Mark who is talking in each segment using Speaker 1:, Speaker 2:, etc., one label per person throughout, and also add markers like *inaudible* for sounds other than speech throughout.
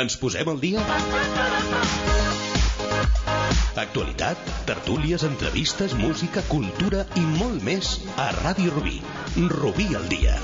Speaker 1: Ens posem al dia? Actualitat, tertúlies, entrevistes, música, cultura i molt més a Ràdio Rubí. Rubí al dia.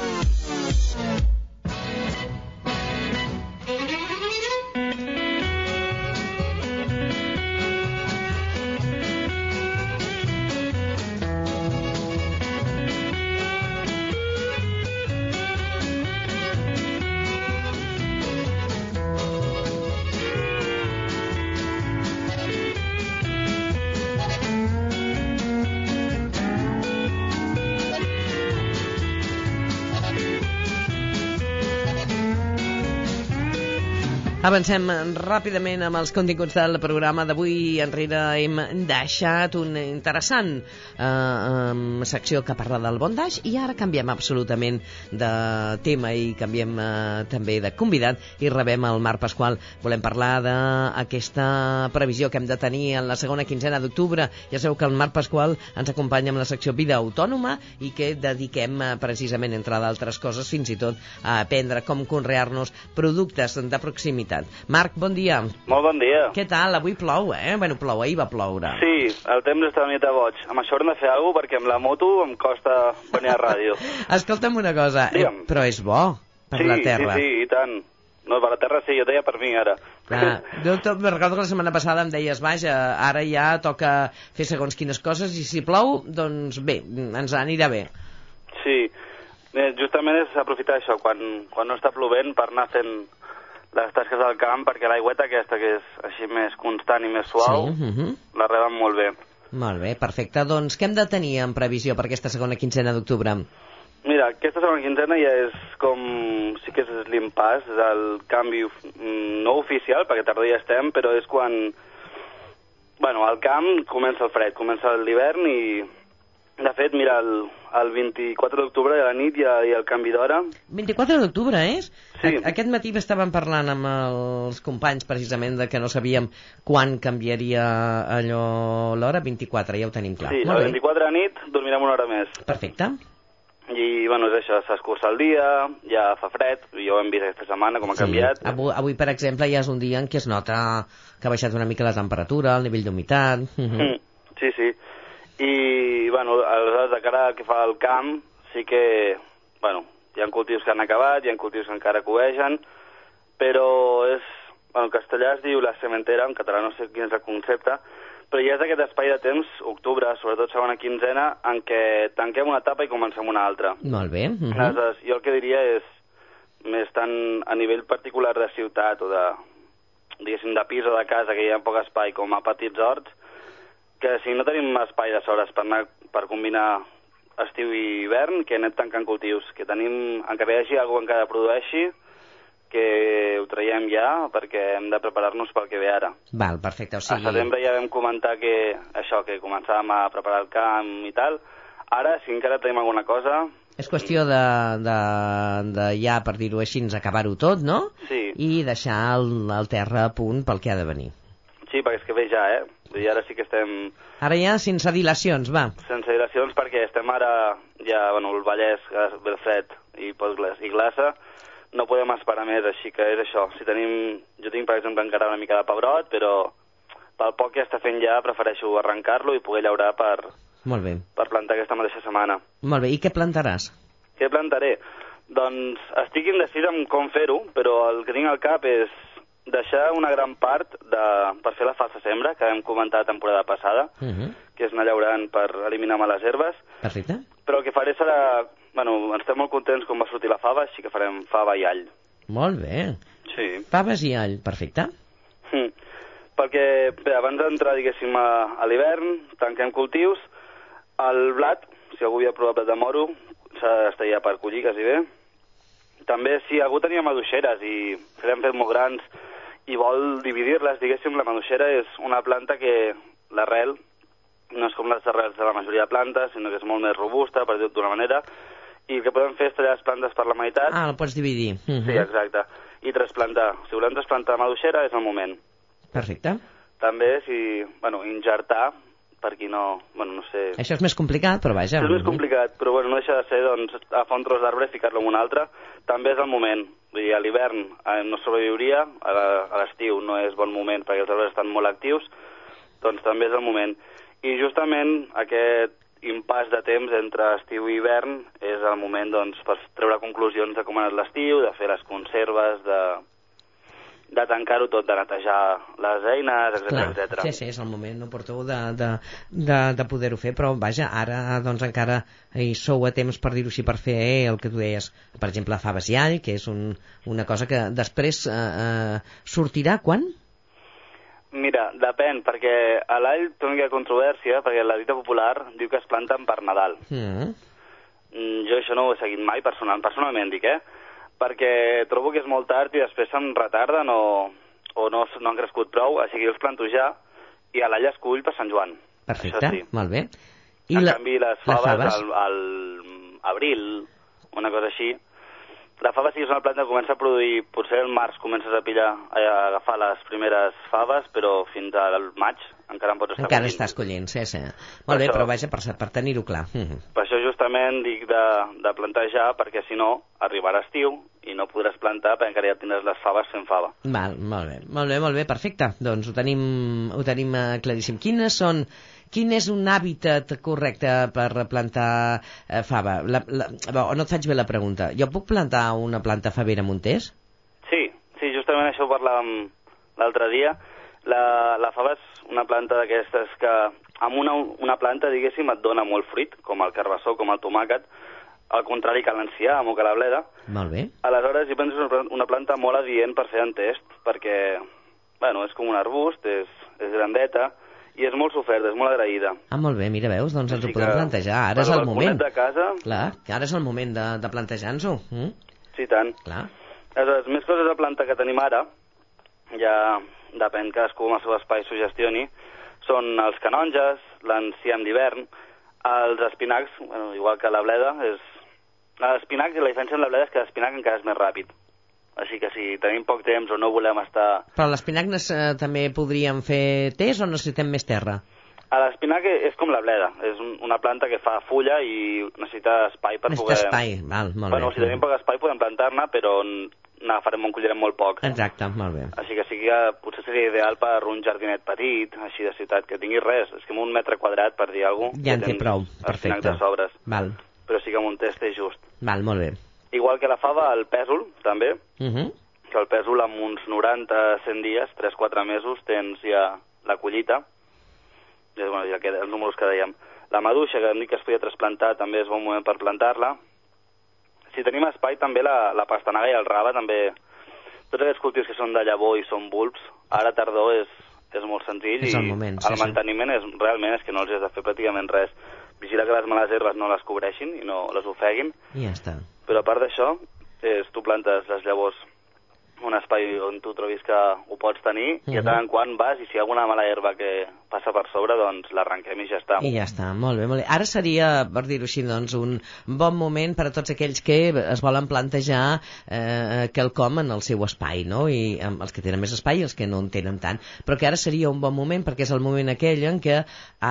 Speaker 2: Avancem ràpidament amb els continguts del programa d'avui. Enrere hem deixat un interessant eh, eh, secció que parla del bondage i ara canviem absolutament de tema i canviem eh, també de convidat i rebem el Marc Pasqual. Volem parlar d'aquesta previsió que hem de tenir en la segona quinzena d'octubre. Ja sabeu que el Marc Pasqual ens acompanya amb la secció Vida Autònoma i que dediquem eh, precisament, entre d'altres coses, fins i tot a aprendre com conrear-nos productes de proximitat veritat. Marc, bon dia.
Speaker 3: Molt bon dia.
Speaker 2: Què tal? Avui plou, eh? Bueno, plou, ahir va ploure.
Speaker 3: Sí, el temps està una mica boig. Amb això hem de fer alguna perquè amb la moto em costa venir a ràdio. *laughs*
Speaker 2: Escolta'm una cosa, eh, però és bo per
Speaker 3: sí,
Speaker 2: la terra.
Speaker 3: Sí, sí, i tant. No, per la terra sí, jo deia per mi ara.
Speaker 2: Ah, *laughs* jo to- me'n recordo que la setmana passada em deies, vaja, ara ja toca fer segons quines coses i si plou, doncs bé, ens anirà bé.
Speaker 3: Sí, eh, justament és aprofitar això, quan, quan no està plovent, per anar fent les tasques del camp, perquè l'aigüeta aquesta, que és així més constant i més suau,
Speaker 2: Sí, uh -huh.
Speaker 3: la reben molt bé.
Speaker 2: Molt bé, perfecte. Doncs què hem de tenir en previsió per aquesta segona quinzena d'octubre?
Speaker 3: Mira, aquesta segona quinzena ja és com... sí que és l'impàs, és el canvi mm, no oficial, perquè tardor ja estem, però és quan... Bueno, al camp comença el fred, comença l'hivern i... De fet, mira, el, el 24 d'octubre a la nit hi ha, hi ha el canvi d'hora.
Speaker 2: 24 d'octubre, és?
Speaker 3: Sí.
Speaker 2: A- Aquest matí estàvem parlant amb els companys precisament de que no sabíem quan canviaria allò l'hora, 24, ja ho tenim clar.
Speaker 3: Sí,
Speaker 2: Molt
Speaker 3: el
Speaker 2: bé.
Speaker 3: 24 a nit dormirem una hora més.
Speaker 2: Perfecte.
Speaker 3: I, bueno, és això, s'escurça el dia, ja fa fred, i ja ho hem vist aquesta setmana, com ha canviat.
Speaker 2: Avui, avui, per exemple, ja és un dia en què es nota que ha baixat una mica la temperatura, el nivell d'humitat...
Speaker 3: Mm, sí, sí. I, bueno, aleshores, de cara al que fa el camp, sí que, bueno, hi ha cultius que han acabat, hi ha cultius que encara coegen, però és, bueno, en castellà es diu la sementera, en català no sé quin és el concepte, però ja és aquest espai de temps, octubre, sobretot segona quinzena, en què tanquem una etapa i comencem una altra.
Speaker 2: Molt bé. mhm.
Speaker 3: Aleshores, jo el que diria és, més tant a nivell particular de ciutat o de, diguéssim, de pis o de casa, que hi ha poc espai, com a petits horts, que si no tenim espai de sobres per, anar, per combinar estiu i hivern, que anem tancant cultius, que tenim, encara hi hagi algú encara produeixi, que ho traiem ja, perquè hem de preparar-nos pel que ve ara.
Speaker 2: Val, perfecte. O
Speaker 3: A
Speaker 2: sigui,
Speaker 3: setembre ja vam comentar que això, que començàvem a preparar el camp i tal. Ara, si encara tenim alguna cosa,
Speaker 2: és qüestió de, de, de ja, per dir-ho així, acabar-ho tot, no?
Speaker 3: sí,
Speaker 2: I deixar el, el terra a punt pel que ha de venir.
Speaker 3: sí, perquè és que ve ja, eh? I ara sí que estem
Speaker 2: Ara ja sense dilacions, va.
Speaker 3: sense dilacions perquè estem ara, ja, bueno, el Vallès que ve fred i pot glas, i glaça, no podem esperar més, així que és això. Si tenim, jo tinc, per exemple, encara una mica de pebrot, però pel poc que està fent ja prefereixo arrencar-lo i poder llaurar per,
Speaker 2: Molt bé.
Speaker 3: per plantar aquesta mateixa setmana.
Speaker 2: Molt bé. I què plantaràs?
Speaker 3: Què plantaré? Doncs estic indecis en com fer-ho, però el que tinc al cap és deixar una gran part de, per fer la falsa sembra, que vam comentar la temporada passada,
Speaker 2: Uh -huh.
Speaker 3: que és anar llaurant per eliminar males herbes,
Speaker 2: Perfecte.
Speaker 3: però el que faré serà... Bueno, estem molt contents com va sortir la fava, així que farem fava i all.
Speaker 2: Molt bé.
Speaker 3: Sí.
Speaker 2: Faves i all, perfecte.
Speaker 3: Mm. Perquè, bé, abans d'entrar, diguéssim, a, a l'hivern, tanquem cultius. El blat, si algú havia provat blat de moro, ja per collir, quasi bé. També, si algú tenia maduixeres i se l'han fet molt grans i vol dividir-les, diguéssim, la maduixera és una planta que l'arrel no és com les arrels de la majoria de plantes, sinó que és molt més robusta, per dir-ho d'una manera, i el que podem fer és tallar les plantes per la meitat,
Speaker 2: Ah, el pots dividir. Uh -huh.
Speaker 3: sí, exacte, i trasplantar. Si volem trasplantar maduixera és el moment.
Speaker 2: Perfecte.
Speaker 3: També, si, bueno, injertar per qui no... Bueno, no sé...
Speaker 2: Això és més complicat, però vaja...
Speaker 3: És més complicat, però bueno, no deixa de ser doncs, agafar un tros d'arbre i ficar-lo en un altre. També és el moment. Vull dir, a l'hivern eh, no sobreviuria, a l'estiu no és bon moment perquè els arbres estan molt actius, doncs també és el moment. I justament aquest impàs de temps entre estiu i hivern és el moment doncs, per treure conclusions de com ha anat l'estiu, de fer les conserves, de, de tancar-ho tot, de netejar les eines, etc
Speaker 2: sí, sí, és el moment oportú de, de, de, de poder-ho fer, però vaja, ara doncs encara hi sou a temps per dir-ho així, per fer eh, el que tu deies, per exemple, faves i all, que és un, una cosa que després eh, eh, sortirà quan?
Speaker 3: Mira, depèn, perquè a l'all té una mica de controvèrsia, perquè la dita popular diu que es planten per Nadal.
Speaker 2: Mm.
Speaker 3: Mm, jo això no ho he seguit mai, personal, personalment dic, eh? Perquè trobo que és molt tard i després se'm retarden o, o no, no han crescut prou, així que jo els planto ja i a l'all es cull per Sant Joan.
Speaker 2: Perfecte,
Speaker 3: sí.
Speaker 2: molt bé.
Speaker 3: I en la, canvi, les faves,
Speaker 2: faves?
Speaker 3: Al, al abril, una cosa així, la fava sí que és una planta que comença a produir, potser el març comences a pillar, a agafar les primeres faves, però fins al maig encara en pots estar
Speaker 2: Encara
Speaker 3: collint.
Speaker 2: estàs collint, sí, sí.
Speaker 3: Per
Speaker 2: Molt bé,
Speaker 3: això-
Speaker 2: però vaja, per, per tenir-ho clar. Mm.
Speaker 3: Per això justament dic de, de plantar ja, perquè si no arribarà estiu i no podràs plantar perquè encara ja tindràs les faves fent fava.
Speaker 2: Val, molt bé, molt bé, molt bé, perfecte. Doncs ho tenim, ho tenim eh, claríssim. Quines són, quin és un hàbitat correcte per plantar eh, fava? La, la, no et faig bé la pregunta. Jo puc plantar una planta favera Montés?
Speaker 3: Sí, sí, justament això ho parlàvem l'altre dia. La, la fava és una planta d'aquestes que amb una, una planta, diguéssim, et dona molt fruit, com el carbassó, com el tomàquet, al contrari que l'enciam o que la bleda.
Speaker 2: Molt bé.
Speaker 3: Aleshores, jo penso que és una planta- molt adient per fer en test, perquè, bueno, és com un arbust, és, és grandeta, i és molt sofert, és molt agraïda.
Speaker 2: Ah, molt bé, mira, veus, doncs ens ho podem
Speaker 3: que,
Speaker 2: plantejar. Ara és el moment.
Speaker 3: de casa,
Speaker 2: Clar, que ara és el moment de, de plantejar-nos-ho. Mm?
Speaker 3: sí, tant.
Speaker 2: Clar.
Speaker 3: Aleshores, més coses de planta que tenim ara, ja depèn cadascú amb el seu espai sugestioni, són els canonges, l'enciam d'hivern, els espinacs, bueno, igual que la bleda, és... L'espinac, la diferència amb la bleda és que l'espinac encara és més ràpid. Així que si tenim poc temps o no volem estar...
Speaker 2: Però l'espinac eh, també podríem fer test o necessitem més terra?
Speaker 3: L'espinac és com la bleda, és un, una planta que fa fulla i necessita espai per
Speaker 2: Necessita
Speaker 3: poder...
Speaker 2: espai, val, molt
Speaker 3: bueno,
Speaker 2: bé.
Speaker 3: si tenim poc espai podem plantar-ne, però n'agafarem un collirem molt poc.
Speaker 2: Exacte, molt bé.
Speaker 3: Així que sí que potser seria ideal per un jardinet petit, així de ciutat, que tingui res. És que amb un metre quadrat, per dir alguna cosa...
Speaker 2: Ja en té prou, perfecte.
Speaker 3: de sobres.
Speaker 2: Val,
Speaker 3: Però sí que amb un test és just.
Speaker 2: val, molt bé.
Speaker 3: Igual que la fava, el pèsol, també,
Speaker 2: Uh -huh.
Speaker 3: que el pèsol amb uns 90-100 dies, 3-4 mesos, tens ja la collita. I, bueno, ja queda, els números que dèiem. La maduixa, que hem dit que es podia trasplantar, també és bon moment per plantar-la. Si tenim espai, també la, la pastanaga i el raba, també... Tots aquests cultius que són de llavor i són bulbs, ara a tardor és, és molt senzill
Speaker 2: És
Speaker 3: i
Speaker 2: el moment, sí,
Speaker 3: el
Speaker 2: sí.
Speaker 3: manteniment és, realment és que no els has de fer pràcticament res. Vigilar que les males herbes no les cobreixin i no les ofeguin,
Speaker 2: I ja està.
Speaker 3: però a part d'això, és, tu plantes les llavors un espai on tu trobis que ho pots tenir i de
Speaker 2: Mhm.
Speaker 3: tant en quant vas i si hi ha alguna mala herba que passa per sobre, doncs l'arrenquem i ja està.
Speaker 2: I ja està, molt bé, molt bé. Ara seria, per dir-ho així, doncs, un bon moment per a tots aquells que es volen plantejar eh, quelcom en el seu espai, no? I amb els que tenen més espai i els que no en tenen tant. Però que ara seria un bon moment perquè és el moment aquell en què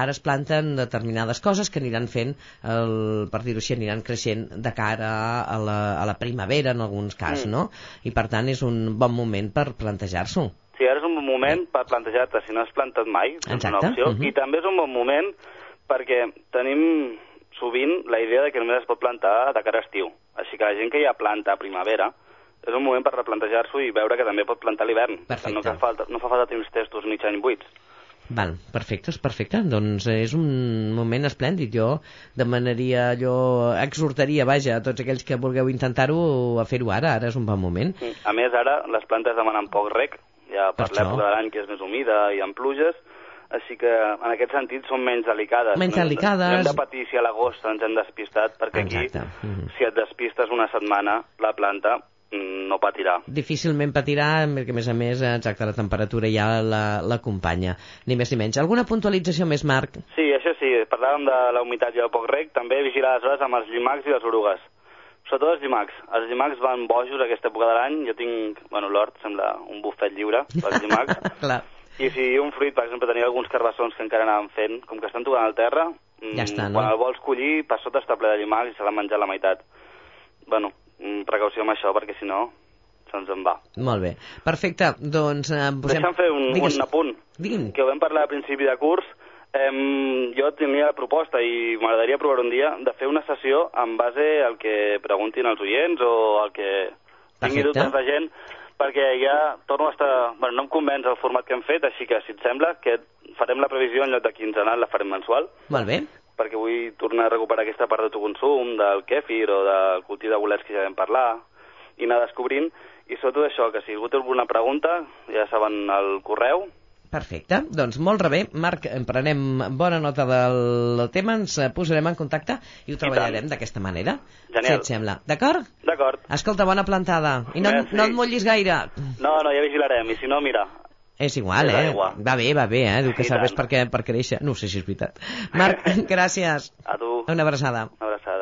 Speaker 2: ara es planten determinades coses que aniran fent, el, per dir-ho així, aniran creixent de cara a la, a la primavera en alguns casos,
Speaker 3: Mm.
Speaker 2: no? I per tant és un bon moment per plantejar-s'ho.
Speaker 3: Sí, ara és un bon moment per plantejar-te si no has plantat mai, és una opció,
Speaker 2: mhm.
Speaker 3: i també és un bon moment perquè tenim sovint la idea de que només es pot plantar de cara a estiu. Així que la gent que ja planta a primavera és un moment per replantejar-s'ho i veure que també pot plantar l'hivern. No, que falta, no fa falta tenir uns testos mig any buits.
Speaker 2: Val, perfecte, és perfecte. Doncs és un moment esplèndid. Jo demanaria, jo exhortaria, vaja, a tots aquells que vulgueu intentar-ho a fer-ho ara. Ara és un bon moment.
Speaker 3: A més, ara les plantes demanen poc rec, ja per
Speaker 2: Per
Speaker 3: l'època de l'any que és més humida i amb pluges, així que en aquest sentit són menys delicades.
Speaker 2: Menys
Speaker 3: No
Speaker 2: delicades.
Speaker 3: No hem de patir si a l'agost ens hem despistat, perquè
Speaker 2: Exacte.
Speaker 3: aquí,
Speaker 2: Mhm.
Speaker 3: si et despistes una setmana, la planta mm, no patirà.
Speaker 2: Difícilment patirà, perquè a més a més, exacte, la temperatura ja la- l'acompanya. Ni més ni menys. Alguna puntualització més, Marc?
Speaker 3: Sí, això sí, parlàvem de la humitat i el poc rec, també vigilar les hores amb els llimacs i les orugues. Sobretot els llimacs. Els llimacs van bojos aquesta època de l'any. Jo tinc... Bueno, l'hort sembla un bufet lliure, els llimacs. *laughs*
Speaker 2: Clar.
Speaker 3: I si un fruit, per exemple, tenia alguns carbassons que encara anaven fent, com que estan tocant al terra, mm,
Speaker 2: Ja està, no?
Speaker 3: quan el vols collir, per sota està ple de llimacs i se l'ha menjat la meitat. Bueno, mm, precaució amb això, perquè si no, se'ns en va.
Speaker 2: Molt bé. Perfecte, doncs... Eh, posem...
Speaker 3: Deixa'm fer un,
Speaker 2: Digues.
Speaker 3: un apunt,
Speaker 2: Digui'm.
Speaker 3: que ho vam parlar a principi de curs. Em, jo tenia la proposta i m'agradaria provar un dia de fer una sessió en base al que preguntin els oients o al que tingui dubtes la gent, perquè ja torno a estar... Bueno, no em convenç el format que hem fet, així que, si et sembla, que farem la previsió en lloc de quinzenal, la farem mensual,
Speaker 2: Molt bé.
Speaker 3: perquè vull tornar a recuperar aquesta part d'autoconsum, del kèfir o del cultiu de bolets que ja vam parlar, i anar descobrint. I sobretot això, que si algú té alguna pregunta, ja saben el correu,
Speaker 2: Perfecte, doncs molt bé. Marc, en prenem bona nota del tema, ens posarem en contacte i ho treballarem d'aquesta manera.
Speaker 3: Genial.
Speaker 2: Si et sembla. D'acord?
Speaker 3: D'acord.
Speaker 2: Escolta, bona plantada. I no,
Speaker 3: Merci.
Speaker 2: no et mullis gaire.
Speaker 3: No, no, ja vigilarem. I si no, mira,
Speaker 2: És igual,
Speaker 3: És
Speaker 2: eh? Va bé, va bé, eh? Diu que serveix perquè, per créixer. No sé si és veritat. Marc, *laughs* gràcies.
Speaker 3: a tu,
Speaker 2: Una abraçada.
Speaker 3: una abraçada.